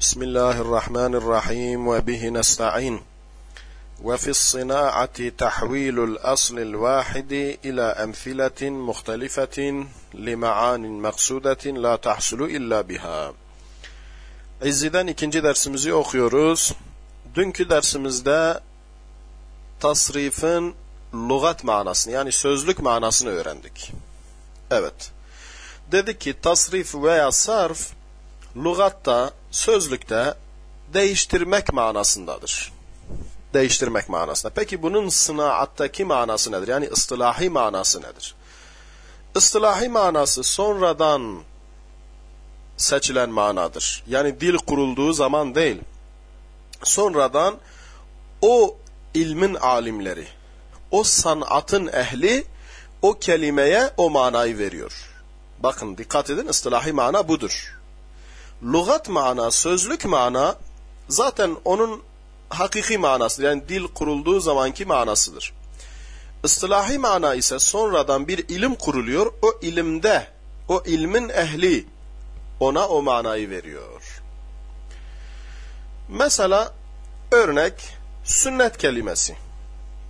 بسم الله الرحمن الرحيم وبه نستعين وفي الصناعة تحويل الأصل الواحد إلى أمثلة مختلفة لمعان مقصودة لا تحصل إلا بها İzzi'den ikinci dersimizi okuyoruz. Dünkü dersimizde tasrifin lügat manasını yani sözlük manasını öğrendik. Evet. Dedik ki tasrif veya sarf lügatta, sözlükte değiştirmek manasındadır. Değiştirmek manasında. Peki bunun sınaattaki manası nedir? Yani ıstılahi manası nedir? Istilahi manası sonradan seçilen manadır. Yani dil kurulduğu zaman değil. Sonradan o ilmin alimleri, o sanatın ehli o kelimeye o manayı veriyor. Bakın dikkat edin ıstilahi mana budur. Lugat mana, sözlük mana zaten onun hakiki manası yani dil kurulduğu zamanki manasıdır. Istilahi mana ise sonradan bir ilim kuruluyor. O ilimde, o ilmin ehli ona o manayı veriyor. Mesela örnek sünnet kelimesi.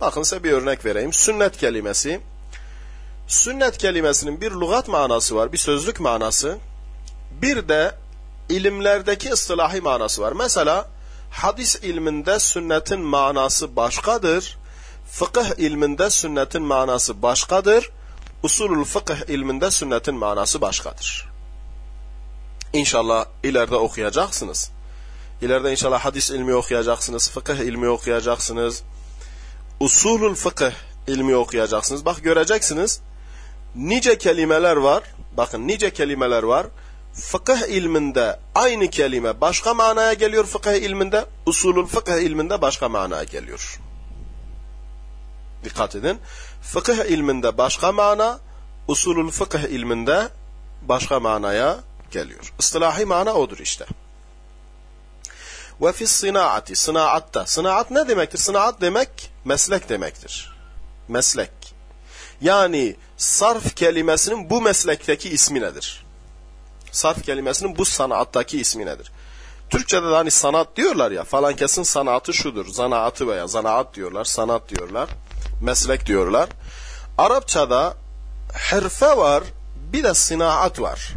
Bakın size bir örnek vereyim. Sünnet kelimesi. Sünnet kelimesinin bir lügat manası var, bir sözlük manası. Bir de ilimlerdeki ıslahi manası var. Mesela hadis ilminde sünnetin manası başkadır. Fıkıh ilminde sünnetin manası başkadır. Usulul fıkıh ilminde sünnetin manası başkadır. İnşallah ileride okuyacaksınız. İleride inşallah hadis ilmi okuyacaksınız, fıkıh ilmi okuyacaksınız. Usulul fıkıh ilmi okuyacaksınız. Bak göreceksiniz. Nice kelimeler var. Bakın nice kelimeler var fıkıh ilminde aynı kelime başka manaya geliyor fıkıh ilminde, usulul fıkıh ilminde başka manaya geliyor. Dikkat edin. Fıkıh ilminde başka mana, usulul fıkıh ilminde başka manaya geliyor. Istilahi mana odur işte. Ve fi sınaati, sınaatta. Sınaat ne demektir? Sınaat demek meslek demektir. Meslek. Yani sarf kelimesinin bu meslekteki ismi nedir? Sarf kelimesinin bu sanattaki ismi nedir? Türkçe'de de hani sanat diyorlar ya falan kesin sanatı şudur. Zanaatı veya zanaat diyorlar, sanat diyorlar, meslek diyorlar. Arapçada herfe var, bir de sinaat var.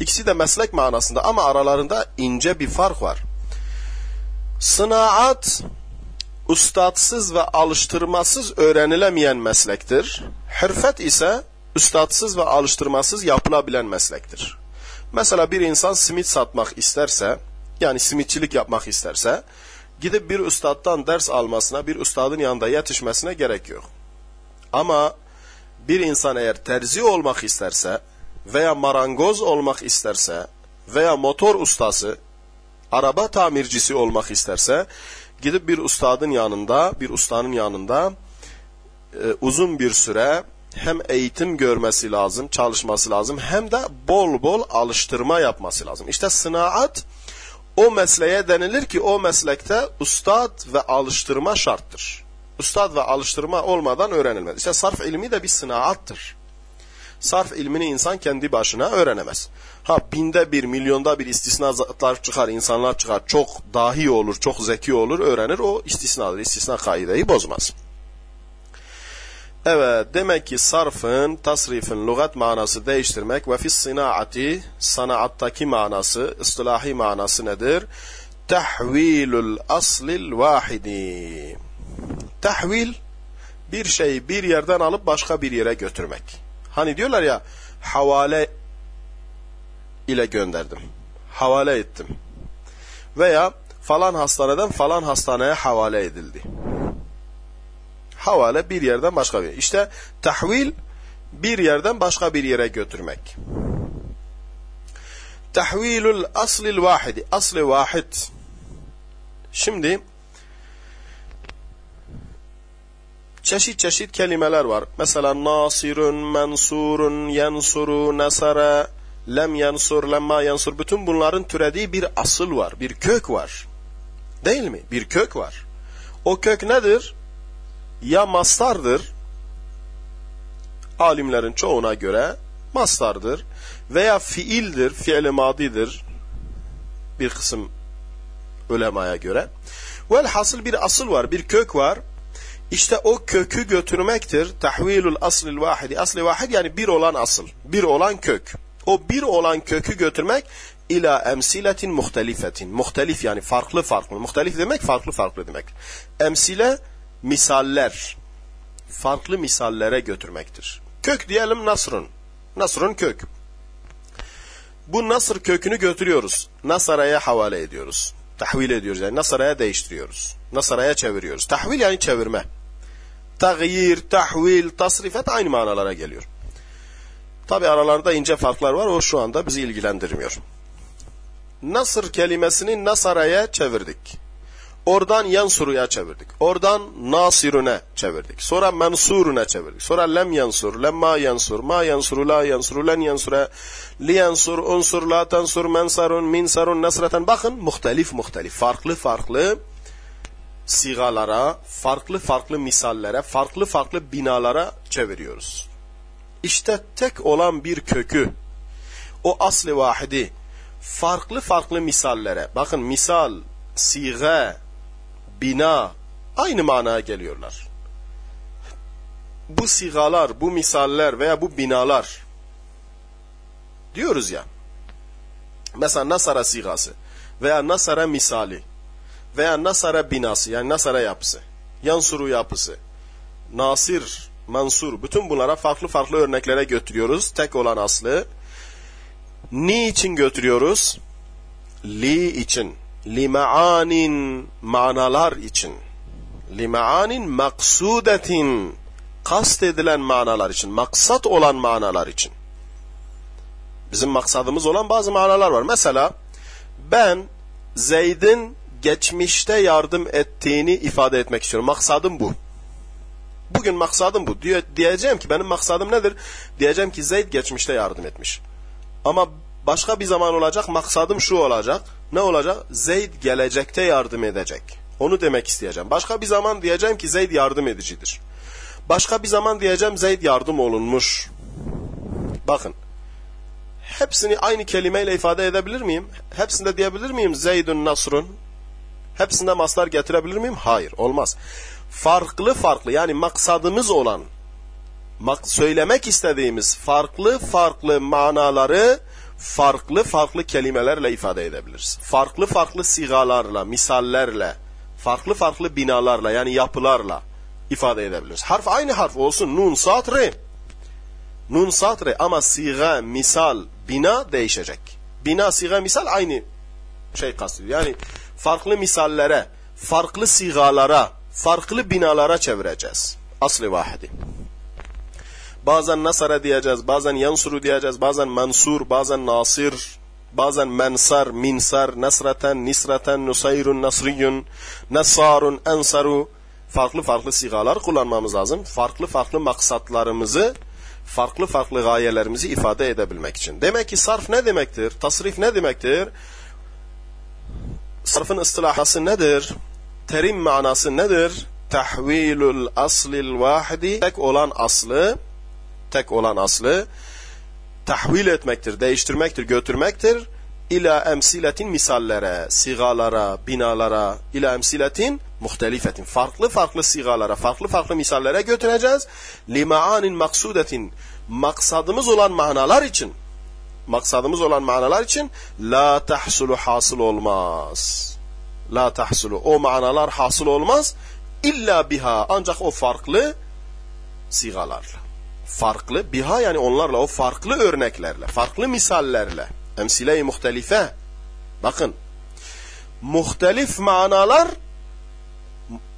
İkisi de meslek manasında ama aralarında ince bir fark var. Sınaat, ustatsız ve alıştırmasız öğrenilemeyen meslektir. Hırfet ise üstadsız ve alıştırmasız yapılabilen meslektir. Mesela bir insan simit satmak isterse, yani simitçilik yapmak isterse, gidip bir üstaddan ders almasına, bir üstadın yanında yetişmesine gerek yok. Ama bir insan eğer terzi olmak isterse veya marangoz olmak isterse veya motor ustası, araba tamircisi olmak isterse gidip bir ustadın yanında, bir ustanın yanında e, uzun bir süre hem eğitim görmesi lazım, çalışması lazım hem de bol bol alıştırma yapması lazım. İşte sınaat o mesleğe denilir ki o meslekte ustad ve alıştırma şarttır. Ustad ve alıştırma olmadan öğrenilmez. İşte sarf ilmi de bir sınaattır. Sarf ilmini insan kendi başına öğrenemez. Ha binde bir, milyonda bir istisnalar çıkar, insanlar çıkar, çok dahi olur, çok zeki olur, öğrenir. O istisnadır. İstisna kaideyi bozmaz. Evet, demek ki sarfın, tasrifin, lügat manası değiştirmek ve fis sinaati, sanaattaki manası, ıstilahi manası nedir? Tahvilul aslil vahidi. Tahvil, bir şeyi bir yerden alıp başka bir yere götürmek. Hani diyorlar ya, havale ile gönderdim. Havale ettim. Veya falan hastaneden falan hastaneye havale edildi havale bir yerden başka bir İşte tahvil bir yerden başka bir yere götürmek. Tahvilul aslil vahidi. Asli vahid. Şimdi çeşit çeşit kelimeler var. Mesela nasirun, mensurun, yansuru, nasara, lem yansur, lemma yansur. Bütün bunların türediği bir asıl var, bir kök var. Değil mi? Bir kök var. O kök nedir? Ya mastardır, alimlerin çoğuna göre mastardır veya fiildir, fiili madidir. bir kısım ulemaya göre. Velhasıl bir asıl var, bir kök var. İşte o kökü götürmektir. Tahvilul aslil vahidi. Asli vahid yani bir olan asıl. Bir olan kök. O bir olan kökü götürmek ila emsiletin muhtelifetin. Muhtelif yani farklı farklı. Muhtelif demek farklı farklı demek. Emsile misaller. Farklı misallere götürmektir. Kök diyelim Nasr'ın. Nasr'ın kök. Bu Nasr kökünü götürüyoruz. Nasara'ya havale ediyoruz. Tahvil ediyoruz yani Nasara'ya değiştiriyoruz. Nasara'ya çeviriyoruz. Tahvil yani çevirme. Tagyir, tahvil, tasrifet aynı manalara geliyor. Tabi aralarında ince farklar var. O şu anda bizi ilgilendirmiyor. Nasır kelimesini Nasara'ya çevirdik. Oradan yansuruya çevirdik. Oradan nasirune çevirdik. Sonra mensurune çevirdik. Sonra lem yansur, lemma yansur, ma yansuru, la yansuru, len yansure, li yansur, unsur, la tansur, mensarun, minsarun, nasreten. Bakın muhtelif muhtelif, farklı farklı sigalara, farklı farklı misallere, farklı farklı binalara çeviriyoruz. İşte tek olan bir kökü, o asli vahidi, farklı farklı misallere, bakın misal, sige, bina, aynı manaya geliyorlar. Bu sigalar, bu misaller veya bu binalar, diyoruz ya, mesela Nasara sigası veya Nasara misali veya Nasara binası yani Nasara yapısı, Yansuru yapısı, Nasir, Mansur, bütün bunlara farklı farklı örneklere götürüyoruz. Tek olan aslı. Ni için götürüyoruz? Li için. Limaanin manalar için. Limaanin maksudetin kast edilen manalar için, maksat olan manalar için. Bizim maksadımız olan bazı manalar var. Mesela ben Zeyd'in geçmişte yardım ettiğini ifade etmek istiyorum. Maksadım bu. Bugün maksadım bu. Diye, diyeceğim ki benim maksadım nedir? Diyeceğim ki Zeyd geçmişte yardım etmiş. Ama başka bir zaman olacak maksadım şu olacak. Ne olacak? Zeyd gelecekte yardım edecek. Onu demek isteyeceğim. Başka bir zaman diyeceğim ki Zeyd yardım edicidir. Başka bir zaman diyeceğim Zeyd yardım olunmuş. Bakın. Hepsini aynı kelimeyle ifade edebilir miyim? Hepsinde diyebilir miyim Zeydun Nasrun? Hepsinde maslar getirebilir miyim? Hayır, olmaz. Farklı farklı yani maksadımız olan, söylemek istediğimiz farklı farklı manaları farklı farklı kelimelerle ifade edebiliriz. Farklı farklı sigalarla, misallerle, farklı farklı binalarla yani yapılarla ifade edebiliriz. Harf aynı harf olsun. Nun, sat, re. Nun, sat, re. Ama siga, misal, bina değişecek. Bina, siga, misal aynı şey kastediyor. Yani farklı misallere, farklı sigalara, farklı binalara çevireceğiz. Aslı vahidi. Bazen Nasara diyeceğiz, bazen Yansuru diyeceğiz, bazen Mansur, bazen Nasir, bazen Mensar, Minsar, Nasraten, Nisraten, Nusayrun, Nasriyun, Nasarun, Ensaru. Farklı farklı sigalar kullanmamız lazım. Farklı farklı maksatlarımızı, farklı farklı gayelerimizi ifade edebilmek için. Demek ki sarf ne demektir? Tasrif ne demektir? Sarfın ıstılahası nedir? Terim manası nedir? Tahvilul aslil vahidi tek olan aslı tek olan aslı tahvil etmektir, değiştirmektir, götürmektir. İla emsiletin misallere, sigalara, binalara, ila emsiletin muhtelifetin. Farklı farklı sigalara, farklı farklı misallere götüreceğiz. Limaanin maksudetin. Maksadımız olan manalar için maksadımız olan manalar için la tahsulu hasıl olmaz. La tahsulu. O manalar hasıl olmaz. İlla biha. Ancak o farklı sigalarla. Farklı. Biha yani onlarla o farklı örneklerle, farklı misallerle. Emsile-i muhtelife. Bakın. Muhtelif manalar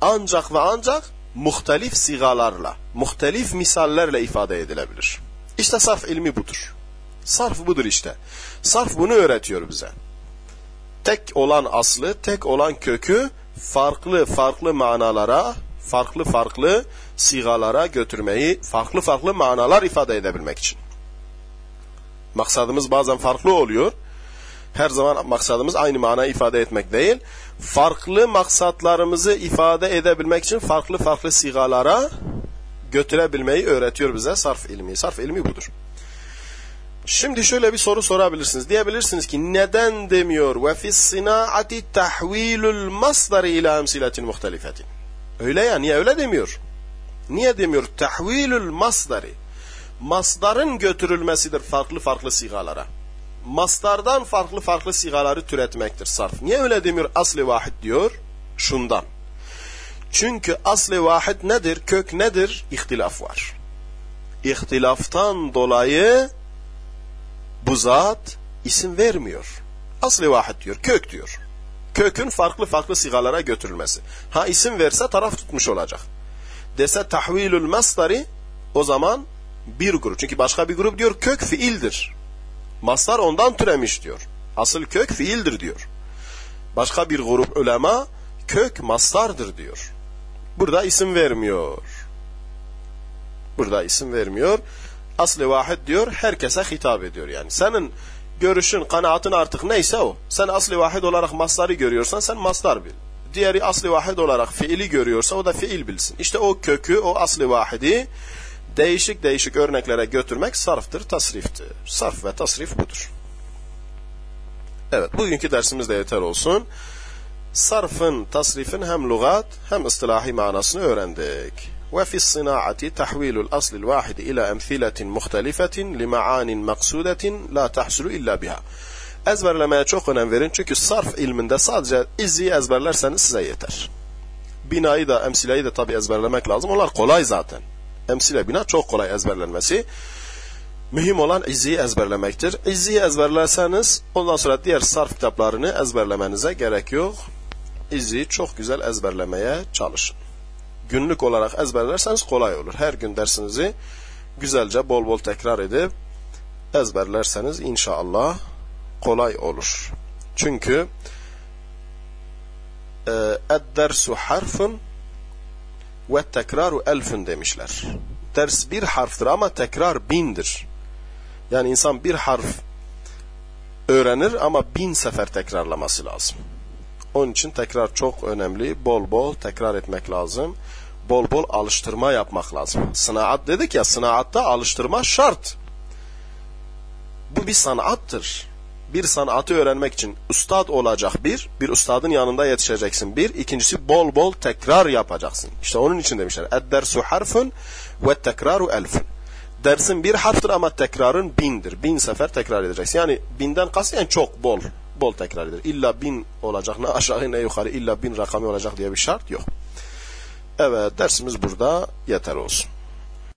ancak ve ancak muhtelif sigalarla, muhtelif misallerle ifade edilebilir. İşte saf ilmi budur. Sarf budur işte. Sarf bunu öğretiyor bize. Tek olan aslı, tek olan kökü farklı farklı manalara, farklı farklı sigalara götürmeyi, farklı farklı manalar ifade edebilmek için. Maksadımız bazen farklı oluyor. Her zaman maksadımız aynı mana ifade etmek değil. Farklı maksatlarımızı ifade edebilmek için farklı farklı sigalara götürebilmeyi öğretiyor bize sarf ilmi. Sarf ilmi budur. Şimdi şöyle bir soru sorabilirsiniz. Diyebilirsiniz ki neden demiyor ve fis sinaati tahvilul masdari ila emsiletin muhtelifetin. Öyle ya niye öyle demiyor? Niye demiyor? Tahvilul masdari. Masdarın götürülmesidir farklı farklı sigalara. Mastardan farklı farklı sigaları türetmektir sarf. Niye öyle demiyor? Asli vahid diyor. Şundan. Çünkü asli vahid nedir? Kök nedir? İhtilaf var. İhtilaftan dolayı bu zat isim vermiyor. Asli vahid diyor, kök diyor. Kökün farklı farklı sigalara götürülmesi. Ha isim verse taraf tutmuş olacak. Dese tahvilül masdari o zaman bir grup. Çünkü başka bir grup diyor kök fiildir. Mastar ondan türemiş diyor. Asıl kök fiildir diyor. Başka bir grup ulema kök mastardır diyor. Burada isim vermiyor. Burada isim vermiyor. Asli vahid diyor, herkese hitap ediyor yani. Senin görüşün, kanaatin artık neyse o. Sen asli vahid olarak masları görüyorsan sen mastar bil. Diğeri asli vahid olarak fiili görüyorsa o da fiil bilsin. İşte o kökü, o asli vahidi değişik değişik örneklere götürmek sarftır, tasriftir. Sarf ve tasrif budur. Evet, bugünkü dersimiz de yeter olsun. Sarfın, tasrifin hem lugat hem istilahi manasını öğrendik. وفي الصناعة تحويل الأصل الواحد إلى أمثلة مختلفة لمعان مقصودة لا تحصل إلا بها. Ezberlemeye çok önem verin çünkü sarf ilminde sadece izi ezberlerseniz size yeter. Binayı da emsileyi de tabi ezberlemek lazım. Onlar kolay zaten. Emsile bina çok kolay ezberlenmesi. Mühim olan izi ezberlemektir. İzi ezberlerseniz ondan sonra diğer sarf kitaplarını ezberlemenize gerek yok. İzi çok güzel ezberlemeye çalışın günlük olarak ezberlerseniz kolay olur. Her gün dersinizi güzelce bol bol tekrar edip ezberlerseniz inşallah kolay olur. Çünkü e, ed-dersu harfun ve tekraru elfün demişler. Ders bir harftir ama tekrar bindir. Yani insan bir harf öğrenir ama bin sefer tekrarlaması lazım. Onun için tekrar çok önemli. Bol bol tekrar etmek lazım. Bol bol alıştırma yapmak lazım. Sınaat dedik ya sınaatta alıştırma şart. Bu bir sanattır. Bir sanatı öğrenmek için ustad olacak bir, bir ustadın yanında yetişeceksin bir. ikincisi bol bol tekrar yapacaksın. İşte onun için demişler. Eddersu harfun ve tekraru elfun. Dersin bir harftir ama tekrarın bindir. Bin sefer tekrar edeceksin. Yani binden kastı çok bol bol tekrar eder. İlla bin olacak ne aşağı ne yukarı illa bin rakamı olacak diye bir şart yok. Evet dersimiz burada yeter olsun.